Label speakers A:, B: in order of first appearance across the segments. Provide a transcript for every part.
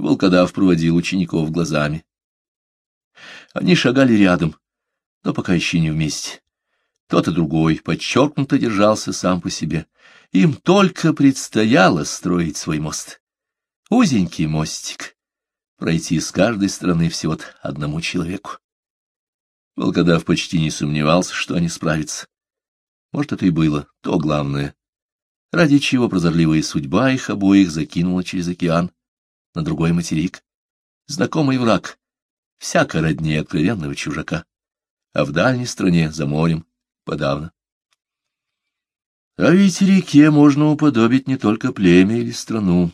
A: Волкодав проводил учеников глазами. Они шагали рядом, но пока еще не вместе. Тот и другой подчеркнуто держался сам по себе. Им только предстояло строить свой мост. Узенький мостик. Пройти с каждой стороны всего одному человеку. Волкодав почти не сомневался, что они справятся. Может, это и было то главное, ради чего прозорливая судьба их обоих закинула через океан на другой материк. Знакомый враг, всяко роднее откровенного чужака, а в дальней стране, за морем, подавно. А ведь реке можно уподобить не только племя или страну,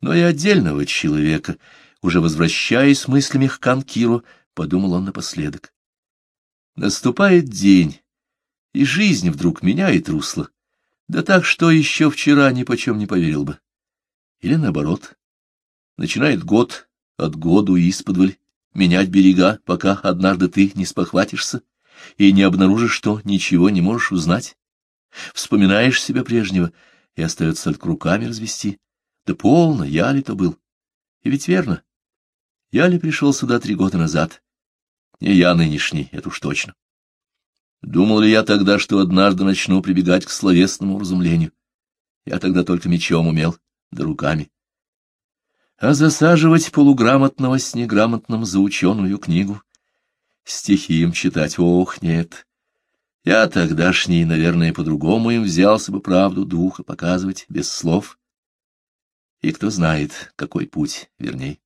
A: но и отдельного человека, уже возвращаясь мыслями к Канкиру, подумал он напоследок. Наступает день, и жизнь вдруг меняет русло, да так, что еще вчера ни почем не поверил бы. Или наоборот, начинает год от году исподволь менять берега, пока однажды ты не спохватишься и не обнаружишь, что ничего не можешь узнать. Вспоминаешь себя прежнего, и остается только руками развести. Да полно, я ли то был? И ведь верно. Я ли пришел сюда три года назад? Не я нынешний, это уж точно. Думал ли я тогда, что однажды начну прибегать к словесному разумлению? Я тогда только мечом умел, да руками. А засаживать полуграмотного с неграмотным за ученую книгу, стихи им читать, ох, нет. Я тогдашний, наверное, по-другому им взялся бы правду духа показывать без слов. И кто знает, какой путь верней.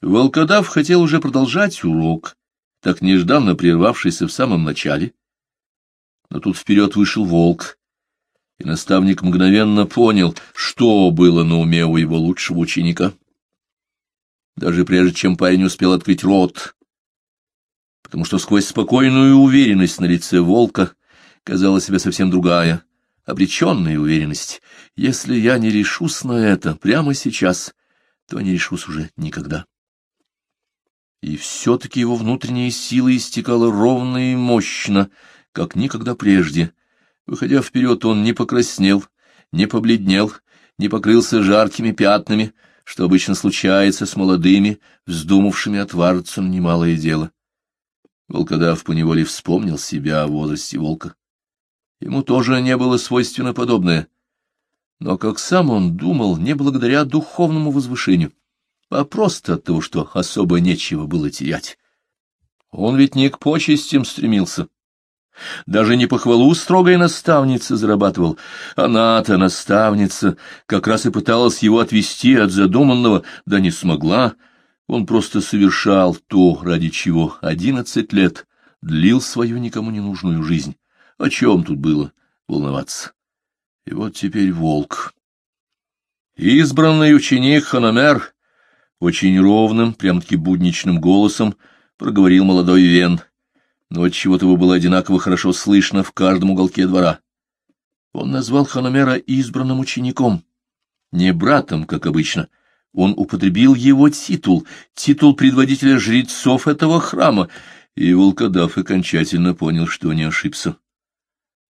A: Волкодав хотел уже продолжать урок, так нежданно прервавшийся в самом начале. Но тут вперед вышел волк, и наставник мгновенно понял, что было на уме у его лучшего ученика. Даже прежде чем парень успел открыть рот, потому что сквозь спокойную уверенность на лице волка казалась себе совсем другая, обреченная уверенность. Если я не решусь на это прямо сейчас, то не решусь уже никогда и все-таки его внутренняя сила истекала ровно и мощно, как никогда прежде. Выходя вперед, он не покраснел, не побледнел, не покрылся жаркими пятнами, что обычно случается с молодыми, вздумавшими на немалое дело. Волкодав поневоле вспомнил себя о возрасте волка. Ему тоже не было свойственно подобное. Но, как сам он думал, не благодаря духовному возвышению — а просто от того, что особо нечего было терять. Он ведь не к почестям стремился. Даже не похвалу строгой наставницы зарабатывал. Она-то, наставница, как раз и пыталась его отвести от задуманного, да не смогла. Он просто совершал то, ради чего одиннадцать лет длил свою никому не нужную жизнь. О чем тут было волноваться? И вот теперь волк. Избранный ученик Ханамер очень ровным, прям-таки будничным голосом проговорил молодой Вен, но отчего-то его было одинаково хорошо слышно в каждом уголке двора. Он назвал Ханомера избранным учеником, не братом, как обычно. Он употребил его титул, титул предводителя жрецов этого храма, и волкодав окончательно понял, что не ошибся.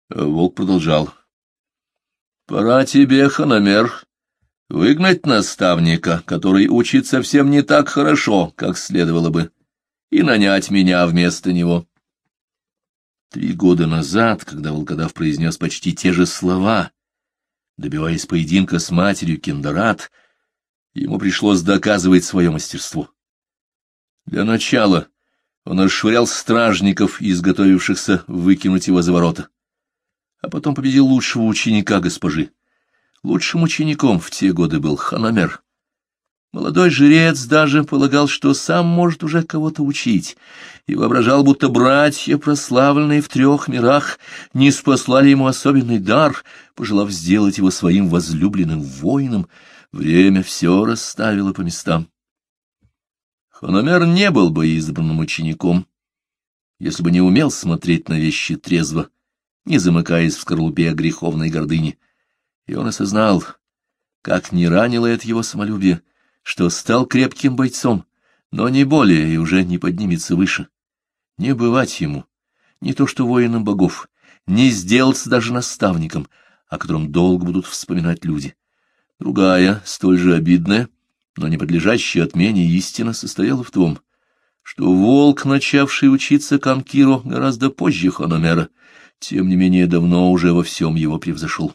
A: А волк продолжал. — Пора тебе, Ханомер, Выгнать наставника, который учит совсем не так хорошо, как следовало бы, и нанять меня вместо него. Три года назад, когда волкодав произнес почти те же слова, добиваясь поединка с матерью Кендарат, ему пришлось доказывать свое мастерство. Для начала он расшвырял стражников, изготовившихся выкинуть его за ворота, а потом победил лучшего ученика госпожи. Лучшим учеником в те годы был Ханамер. Молодой жрец даже полагал, что сам может уже кого-то учить, и воображал, будто братья, прославленные в трех мирах, не спаслали ему особенный дар, пожелав сделать его своим возлюбленным воином. Время все расставило по местам. Ханамер не был бы избранным учеником, если бы не умел смотреть на вещи трезво, не замыкаясь в скорлупе греховной гордыни и он осознал, как не ранило это его самолюбие, что стал крепким бойцом, но не более и уже не поднимется выше. Не бывать ему, не то что воином богов, не сделаться даже наставником, о котором долго будут вспоминать люди. Другая, столь же обидная, но не подлежащая отмене истина состояла в том, что волк, начавший учиться Канкиро гораздо позже Хономера, тем не менее давно уже во всем его превзошел.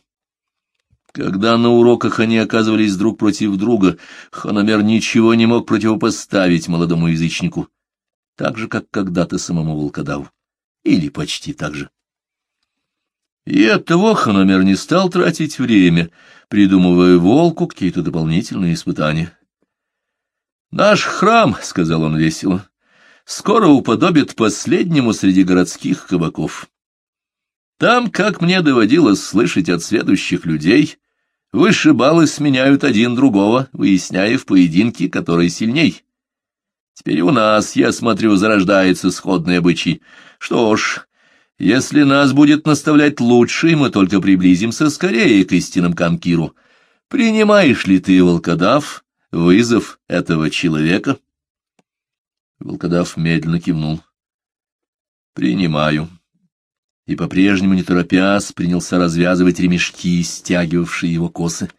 A: Когда на уроках они оказывались друг против друга, Хономер ничего не мог противопоставить молодому язычнику, так же, как когда-то самому волкодаву, или почти так же. И оттого Хономер не стал тратить время, придумывая волку какие-то дополнительные испытания. «Наш храм», — сказал он весело, — «скоро уподобит последнему среди городских кабаков. Там, как мне доводилось слышать от следующих людей, вышибалы сменяют один другого, выясняя в поединке, который сильней. Теперь у нас, я смотрю, зарождается сходный обычай. Что ж, если нас будет наставлять лучший, мы только приблизимся скорее к истинным Канкиру. Принимаешь ли ты, волкодав, вызов этого человека? Волкодав медленно кивнул. Принимаю. И по-прежнему, не торопясь, принялся развязывать ремешки, стягивавшие его косы.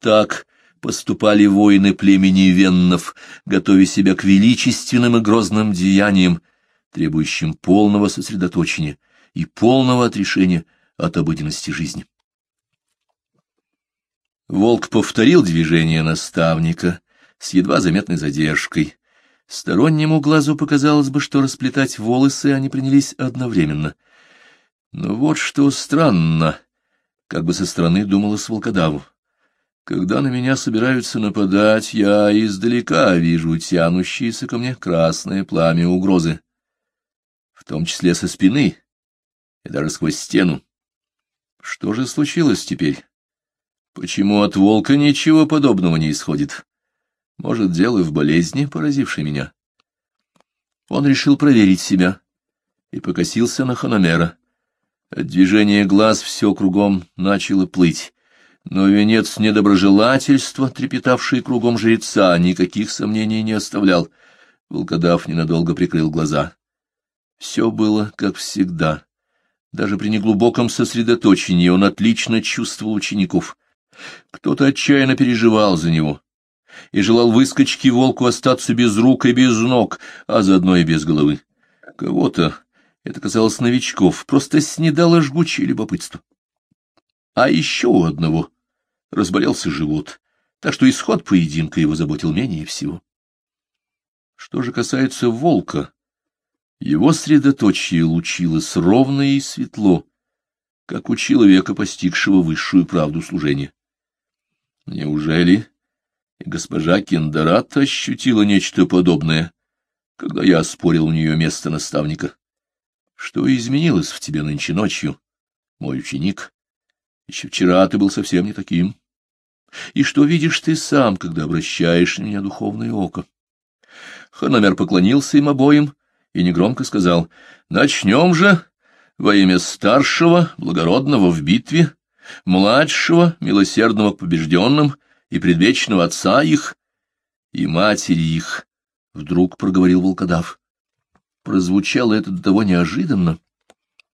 A: Так поступали воины племени Веннов, готовя себя к величественным и грозным деяниям, требующим полного сосредоточения — и полного отрешения от обыденности жизни. Волк повторил движение наставника с едва заметной задержкой. Стороннему глазу показалось бы, что расплетать волосы они принялись одновременно. Но вот что странно, как бы со стороны думалось волкодаву. Когда на меня собираются нападать, я издалека вижу тянущееся ко мне красное пламя угрозы, в том числе со спины, и даже сквозь стену. Что же случилось теперь? Почему от волка ничего подобного не исходит? Может, дело в болезни, поразившей меня? Он решил проверить себя и покосился на Хономера. От движения глаз все кругом начало плыть, но венец недоброжелательства, трепетавший кругом жреца, никаких сомнений не оставлял. Волкодав ненадолго прикрыл глаза. Все было, как всегда. Даже при неглубоком сосредоточении он отлично чувствовал учеников. Кто-то отчаянно переживал за него и желал выскочки волку остаться без рук и без ног, а заодно и без головы. Кого-то, это казалось новичков, просто снедало жгучее любопытство. А еще у одного разболелся живот, так что исход поединка его заботил менее всего. Что же касается волка, его средоточие лучилось ровно и светло, как у человека, постигшего высшую правду служения. Неужели и госпожа Кендарат ощутила нечто подобное, когда я оспорил у нее место наставника? Что изменилось в тебе нынче ночью, мой ученик? Еще вчера ты был совсем не таким. И что видишь ты сам, когда обращаешь на меня духовное око? Хономер поклонился им обоим, и негромко сказал, «Начнем же во имя старшего, благородного в битве, младшего, милосердного к побежденным и предвечного отца их и матери их», — вдруг проговорил волкодав. Прозвучало это до того неожиданно,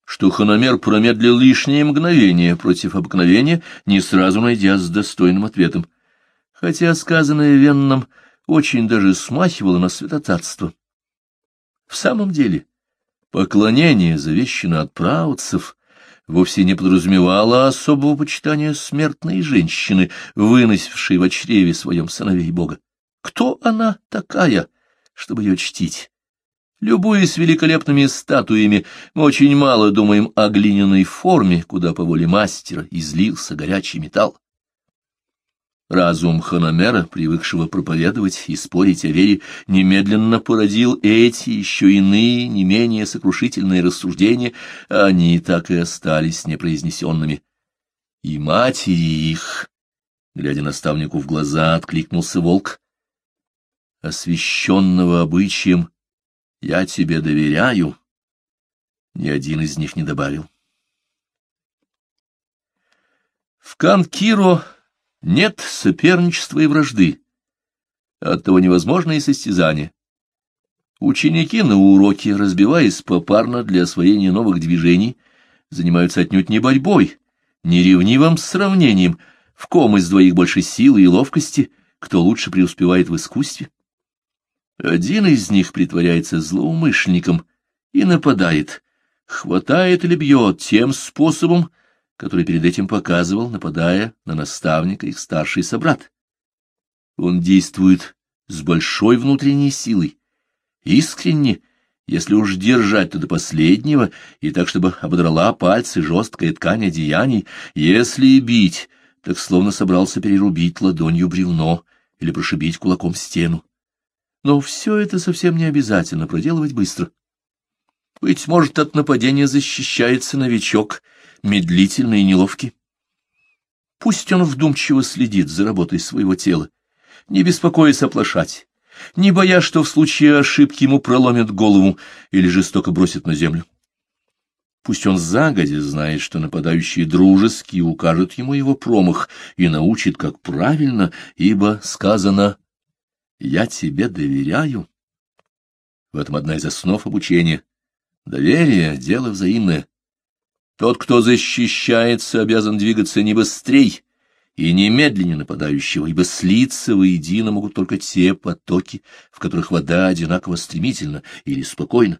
A: что Хономер промедлил лишнее мгновение против обыкновения, не сразу найдя с достойным ответом, хотя сказанное Венном очень даже смахивало на святотатство. В самом деле, поклонение, завещено от праотцев, вовсе не подразумевало особого почитания смертной женщины, выносившей в чреве своем сыновей Бога. Кто она такая, чтобы ее чтить? Любуясь великолепными статуями, мы очень мало думаем о глиняной форме, куда по воле мастера излился горячий металл. Разум Хономера, привыкшего проповедовать и спорить о вере, немедленно породил эти еще иные, не менее сокрушительные рассуждения, а они так и остались непроизнесенными. И матери их, глядя наставнику в глаза, откликнулся волк. Освященного обычаем я тебе доверяю, ни один из них не добавил. В Канкиро нет соперничества и вражды, оттого невозможно и состязание. Ученики на уроке, разбиваясь попарно для освоения новых движений, занимаются отнюдь не борьбой, не ревнивым сравнением, В ком из двоих больше силы и ловкости, кто лучше преуспевает в искусстве? Один из них притворяется злоумышленником и нападает, хватает или бьет тем способом, который перед этим показывал, нападая на наставника их старший собрат. Он действует с большой внутренней силой, искренне, если уж держать, то до последнего, и так, чтобы ободрала пальцы жесткая ткань одеяний, если и бить, так словно собрался перерубить ладонью бревно или прошибить кулаком стену. Но все это совсем не обязательно проделывать быстро. Быть может, от нападения защищается новичок, медлительный и неловкий. Пусть он вдумчиво следит за работой своего тела, не беспокоясь оплошать, не боясь, что в случае ошибки ему проломят голову или жестоко бросят на землю. Пусть он загодя знает, что нападающие дружески укажут ему его промах и научит, как правильно, ибо сказано «Я тебе доверяю». В этом одна из основ обучения. Доверие — дело взаимное. Тот, кто защищается, обязан двигаться не быстрей, и немедленно нападающего, ибо слиться воедино могут только те потоки, в которых вода одинаково стремительна или спокойна.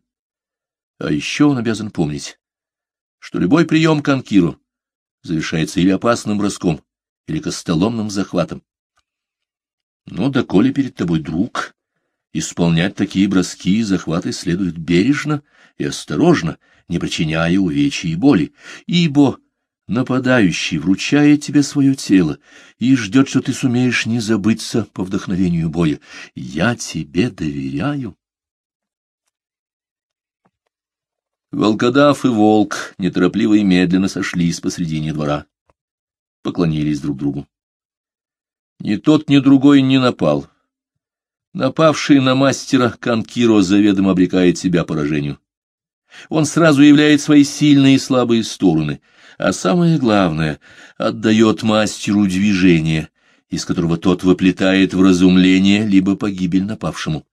A: А еще он обязан помнить, что любой прием конкиру завершается или опасным броском, или костоломным захватом. Ну, да коли перед тобой друг, исполнять такие броски и захваты следует бережно и осторожно, не причиняя увечий и боли, ибо Нападающий вручает тебе свое тело и ждет, что ты сумеешь не забыться по вдохновению боя. Я тебе доверяю. Волкодав и волк неторопливо и медленно сошлись посредине двора. Поклонились друг другу. Ни тот, ни другой не напал. Напавший на мастера Канкиро заведомо обрекает себя поражению. Он сразу являет свои сильные и слабые стороны — а самое главное — отдает мастеру движение, из которого тот выплетает вразумление либо погибель напавшему.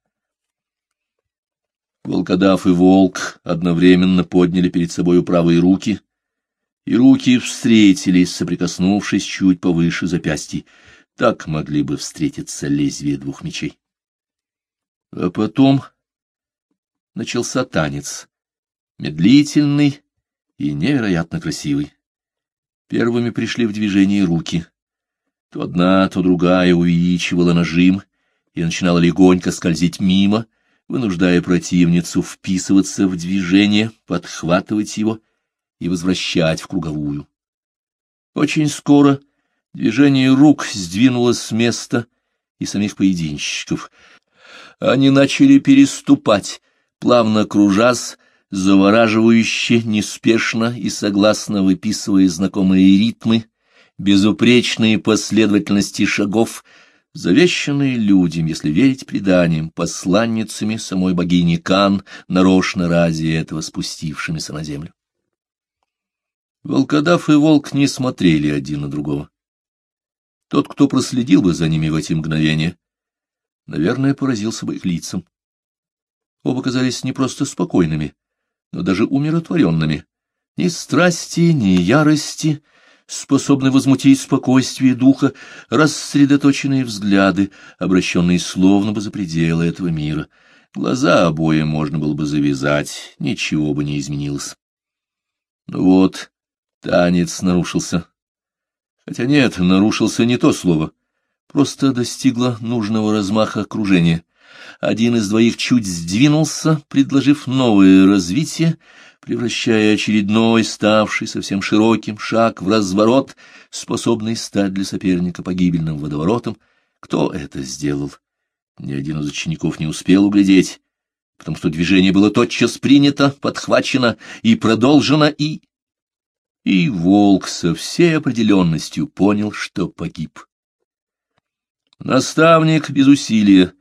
A: Волкодав и волк одновременно подняли перед собою правые руки, и руки встретились, соприкоснувшись чуть повыше запястья. Так могли бы встретиться лезвия двух мечей. А потом начался танец, медлительный и невероятно красивый. Первыми пришли в движение руки. То одна, то другая увеличивала нажим и начинала легонько скользить мимо, вынуждая противницу вписываться в движение, подхватывать его и возвращать в круговую. Очень скоро движение рук сдвинулось с места и самих поединщиков. Они начали переступать, плавно кружась, завораживающе, неспешно и согласно выписывая знакомые ритмы, безупречные последовательности шагов, завещанные людям, если верить преданиям, посланницами самой богини Кан, нарочно ради этого спустившимися на землю. Волкодав и волк не смотрели один на другого. Тот, кто проследил бы за ними в эти мгновения, наверное, поразился бы их лицам. Оба казались не просто спокойными, но даже умиротворенными. Ни страсти, ни ярости, способны возмутить спокойствие духа, рассредоточенные взгляды, обращенные словно бы за пределы этого мира. Глаза обоим можно было бы завязать, ничего бы не изменилось. Ну вот, танец нарушился. Хотя нет, нарушился не то слово. Просто достигло нужного размаха окружения — один из двоих чуть сдвинулся, предложив новое развитие, превращая очередной, ставший совсем широким, шаг в разворот, способный стать для соперника погибельным водоворотом. Кто это сделал? Ни один из учеников не успел углядеть, потому что движение было тотчас принято, подхвачено и продолжено, и... И волк со всей определенностью понял, что погиб. Наставник без усилия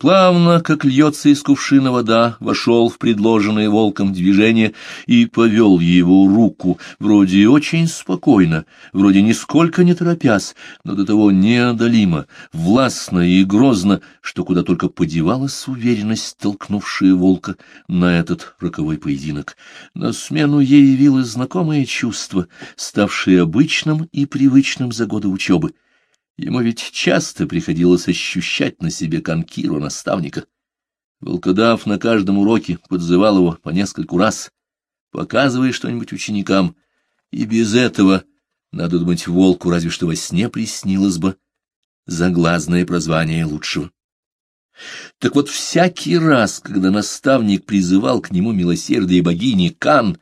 A: плавно, как льется из кувшина вода, вошел в предложенное волком движение и повел его руку, вроде очень спокойно, вроде нисколько не торопясь, но до того неодолимо, властно и грозно, что куда только подевалась уверенность, толкнувшая волка на этот роковой поединок. На смену ей явилось знакомое чувство, ставшее обычным и привычным за годы учебы. Ему ведь часто приходилось ощущать на себе конкиру наставника. Волкодав на каждом уроке подзывал его по нескольку раз, показывая что-нибудь ученикам, и без этого, надо думать, волку разве что во сне приснилось бы заглазное прозвание лучшего. Так вот, всякий раз, когда наставник призывал к нему милосердие богини Кан,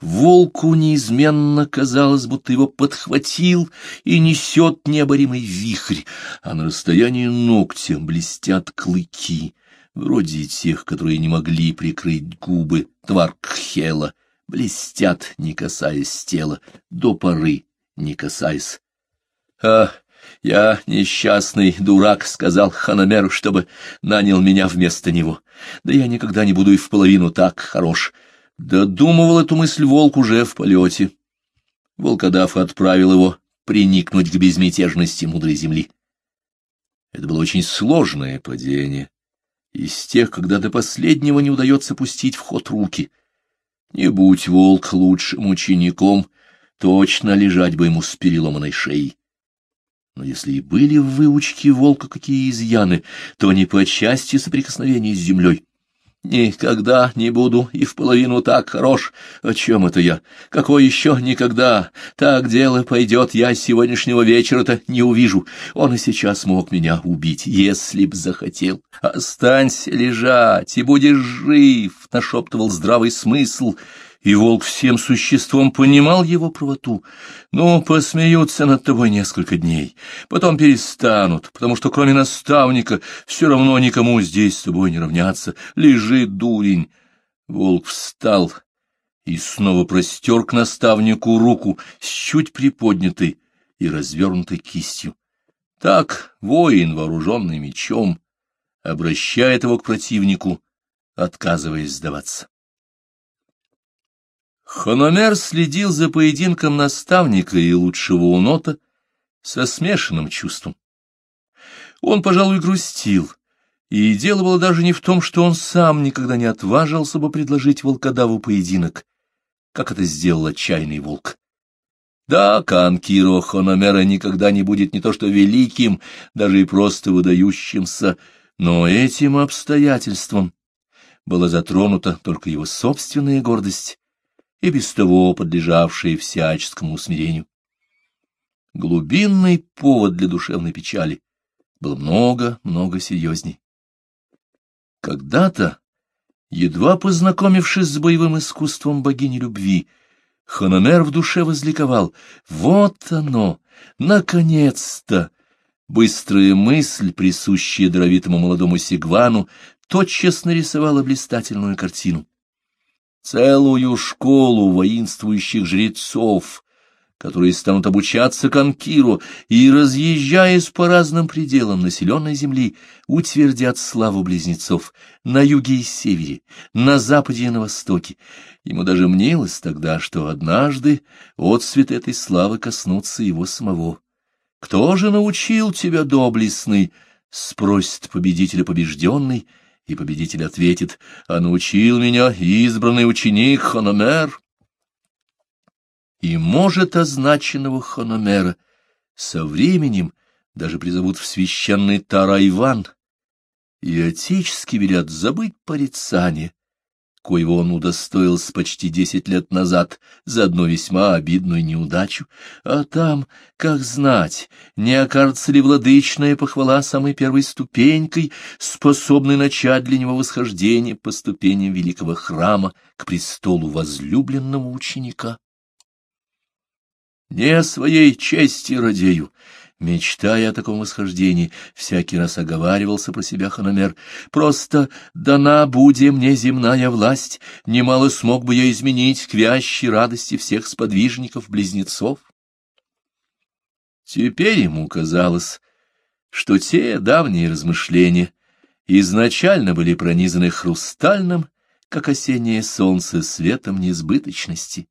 A: Волку неизменно казалось, будто его подхватил и несет необоримый вихрь, а на расстоянии ногтя блестят клыки, вроде тех, которые не могли прикрыть губы Тваркхела, блестят, не касаясь тела, до поры не касаясь. А я несчастный дурак, — сказал Ханамеру, чтобы нанял меня вместо него. Да я никогда не буду и в половину так хорош. Додумывал эту мысль волк уже в полете. Волкодав отправил его приникнуть к безмятежности мудрой земли. Это было очень сложное падение, из тех, когда до последнего не удается пустить в ход руки. Не будь волк лучшим учеником, точно лежать бы ему с переломанной шеей. Но если и были в выучке волка какие изъяны, то не по части соприкосновения с землей. Никогда не буду и в половину так хорош. О чем это я? Какой еще никогда? Так дело пойдет, я сегодняшнего вечера-то не увижу. Он и сейчас мог меня убить, если б захотел. Останься лежать, и будешь жив, — нашептывал здравый смысл — и волк всем существом понимал его правоту. Ну, посмеются над тобой несколько дней, потом перестанут, потому что кроме наставника все равно никому здесь с тобой не равняться. Лежи, дурень. Волк встал и снова простер к наставнику руку с чуть приподнятой и развернутой кистью. Так воин, вооруженный мечом, обращает его к противнику, отказываясь сдаваться. Хономер следил за поединком наставника и лучшего унота со смешанным чувством. Он, пожалуй, грустил, и дело было даже не в том, что он сам никогда не отважился бы предложить волкодаву поединок, как это сделал отчаянный волк. Да, Канкиро Хономера никогда не будет не то что великим, даже и просто выдающимся, но этим обстоятельством была затронута только его собственная гордость и без того подлежавшие всяческому усмирению. Глубинный повод для душевной печали был много-много серьезней. Когда-то, едва познакомившись с боевым искусством богини любви, Хономер в душе возликовал. Вот оно, наконец-то! Быстрая мысль, присущая даровитому молодому Сигвану, тотчас нарисовала блистательную картину целую школу воинствующих жрецов, которые станут обучаться конкиру и, разъезжаясь по разным пределам населенной земли, утвердят славу близнецов на юге и севере, на западе и на востоке. Ему даже мнилось тогда, что однажды отцвет этой славы коснутся его самого. «Кто же научил тебя, доблестный?» — спросит победителя побежденный — и победитель ответит, «А научил меня избранный ученик Хономер». И может означенного Хономера со временем даже призовут в священный Тарайван, и отечески велят забыть порицание, коего он удостоился почти десять лет назад за одну весьма обидную неудачу, а там, как знать, не окажется ли владычная похвала самой первой ступенькой, способной начать для него восхождение по ступеням великого храма к престолу возлюбленного ученика. Не своей чести радею, Мечтая о таком восхождении, всякий раз оговаривался про себя Хономер. «Просто дана буде мне земная власть, немало смог бы я изменить к вящей радости всех сподвижников-близнецов». Теперь ему казалось, что те давние размышления изначально были пронизаны хрустальным, как осеннее солнце, светом несбыточности.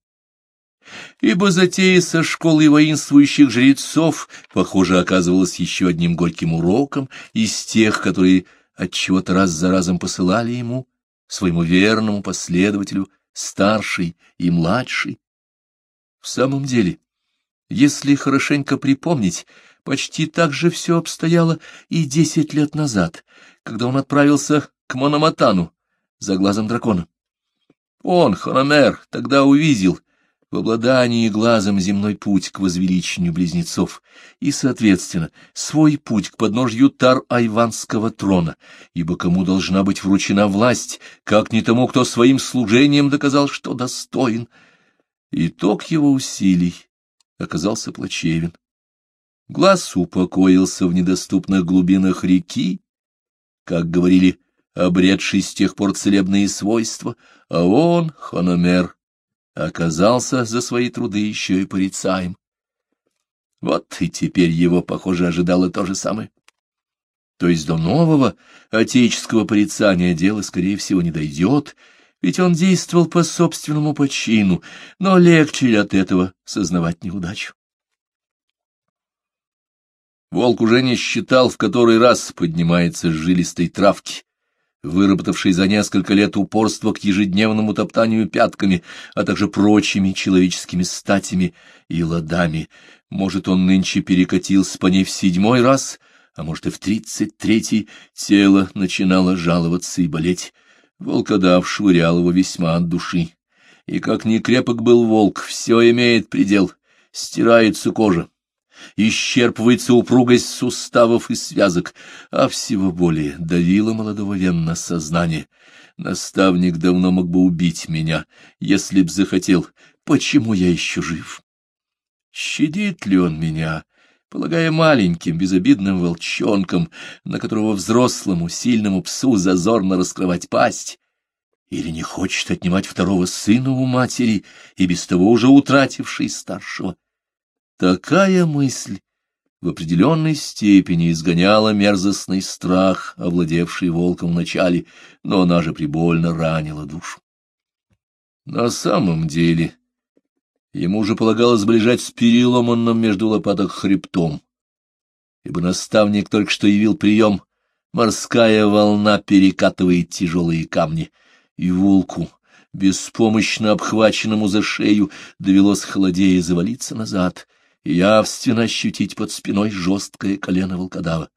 A: Ибо затея со школой воинствующих жрецов, похоже, оказывалась еще одним горьким уроком из тех, которые отчего-то раз за разом посылали ему, своему верному последователю, старший и младший. В самом деле, если хорошенько припомнить, почти так же все обстояло и десять лет назад, когда он отправился к Мономатану за глазом дракона. Он, Хономер, тогда увидел в обладании глазом земной путь к возвеличению близнецов и, соответственно, свой путь к подножью тар-айванского трона, ибо кому должна быть вручена власть, как не тому, кто своим служением доказал, что достоин. Итог его усилий оказался плачевен. Глаз упокоился в недоступных глубинах реки, как говорили, обретший с тех пор целебные свойства, а он, Хономер, оказался за свои труды еще и порицаем. Вот и теперь его, похоже, ожидало то же самое. То есть до нового отеческого порицания дело, скорее всего, не дойдет, ведь он действовал по собственному почину, но легче ли от этого сознавать неудачу? Волк уже не считал, в который раз поднимается с жилистой травки, выработавший за несколько лет упорство к ежедневному топтанию пятками, а также прочими человеческими статями и ладами. Может, он нынче перекатился по ней в седьмой раз, а может и в тридцать третий, тело начинало жаловаться и болеть. Волкодав швырял его весьма от души. И как ни крепок был волк, все имеет предел, стирается кожа, исчерпывается упругость суставов и связок, а всего более давило молодого Венна сознание. Наставник давно мог бы убить меня, если б захотел. Почему я еще жив? Щадит ли он меня, полагая маленьким, безобидным волчонком, на которого взрослому, сильному псу зазорно раскрывать пасть? Или не хочет отнимать второго сына у матери и без того уже утратившей старшего? Такая мысль в определенной степени изгоняла мерзостный страх, овладевший волком вначале, но она же прибольно ранила душу. На самом деле ему же полагалось сближать с переломанным между лопаток хребтом, ибо наставник только что явил прием «Морская волна перекатывает тяжелые камни», и волку, беспомощно обхваченному за шею, довелось холодея завалиться назад — явственно ощутить под спиной жесткое колено волкодава.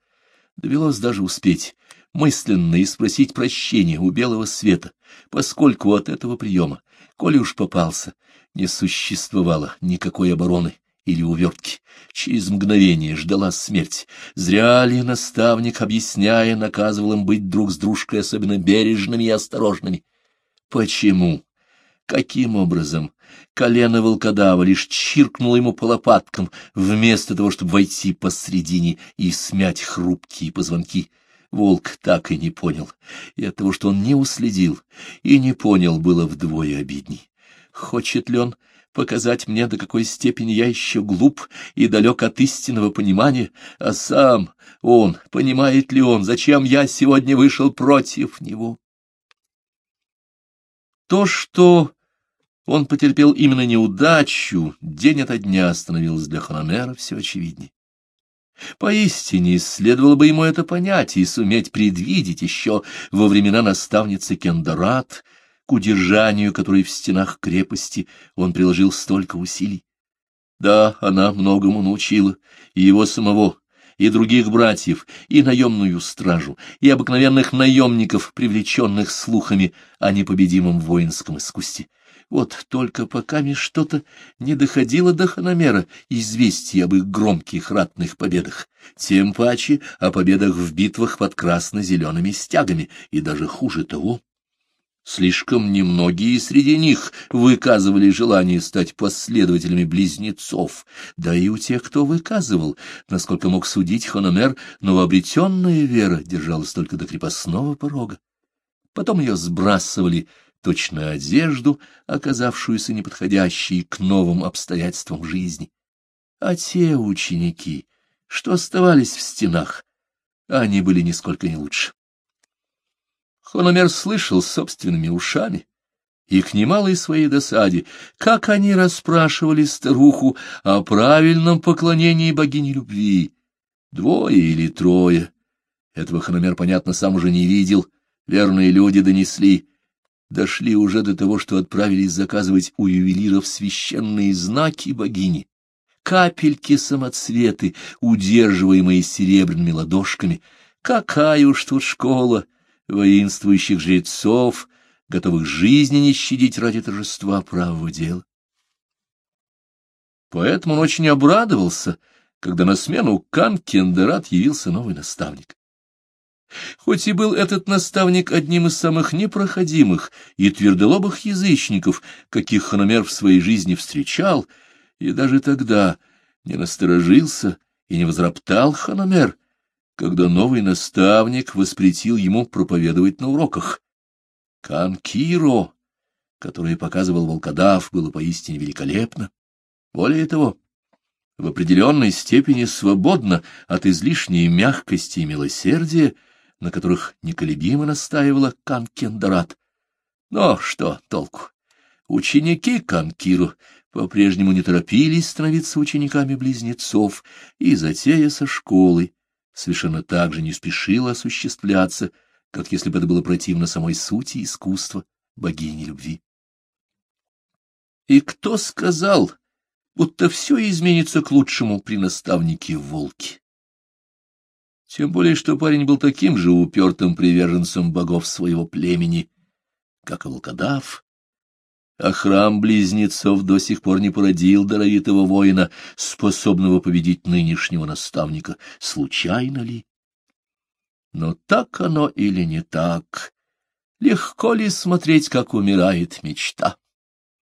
A: Довелось даже успеть мысленно и спросить прощения у белого света, поскольку от этого приема, коли уж попался, не существовало никакой обороны или увертки. Через мгновение ждала смерть. Зря ли наставник, объясняя, наказывал им быть друг с дружкой особенно бережными и осторожными? Почему? Каким образом колено волкодава лишь чиркнуло ему по лопаткам, вместо того, чтобы войти посредине и смять хрупкие позвонки? Волк так и не понял, и от того, что он не уследил и не понял, было вдвое обидней. Хочет ли он показать мне, до какой степени я еще глуп и далек от истинного понимания, а сам он, понимает ли он, зачем я сегодня вышел против него? То, что он потерпел именно неудачу, день ото дня становилось для Хономера все очевиднее. Поистине, следовало бы ему это понять и суметь предвидеть еще во времена наставницы Кендарат, к удержанию которой в стенах крепости он приложил столько усилий. Да, она многому научила, и его самого, и других братьев, и наемную стражу, и обыкновенных наемников, привлеченных слухами о непобедимом воинском искусстве. Вот только пока ми что-то не доходило до хономера известий об их громких ратных победах, тем паче о победах в битвах под красно-зелеными стягами, и даже хуже того. Слишком немногие среди них выказывали желание стать последователями близнецов, да и у тех, кто выказывал, насколько мог судить Хономер, новообретенная вера держалась только до крепостного порога. Потом ее сбрасывали точно одежду, оказавшуюся неподходящей к новым обстоятельствам жизни. А те ученики, что оставались в стенах, они были нисколько не лучше. Хономер слышал собственными ушами, и к немалой своей досаде, как они расспрашивали старуху о правильном поклонении богине любви. Двое или трое. Этого Хономер, понятно, сам уже не видел. Верные люди донесли. Дошли уже до того, что отправились заказывать у ювелиров священные знаки богини. Капельки-самоцветы, удерживаемые серебряными ладошками. Какая уж тут школа воинствующих жрецов, готовых жизни не щадить ради торжества правого дела. Поэтому он очень обрадовался, когда на смену Кан Кендерат явился новый наставник. Хоть и был этот наставник одним из самых непроходимых и твердолобых язычников, каких Хономер в своей жизни встречал, и даже тогда не насторожился и не возроптал Хономер, когда новый наставник воспретил ему проповедовать на уроках. Канкиро, который показывал волкодав, было поистине великолепно. Более того, в определенной степени свободно от излишней мягкости и милосердия, на которых неколебимо настаивала Канкендарат. Но что толку? Ученики Канкиру по-прежнему не торопились становиться учениками близнецов, и затея со школой совершенно так же не спешила осуществляться, как если бы это было противно самой сути искусства богини любви. И кто сказал, будто все изменится к лучшему при наставнике волки? Тем более, что парень был таким же упертым приверженцем богов своего племени, как и волкодав, а храм близнецов до сих пор не породил даровитого воина, способного победить нынешнего наставника. Случайно ли? Но так оно или не так? Легко ли смотреть, как умирает мечта?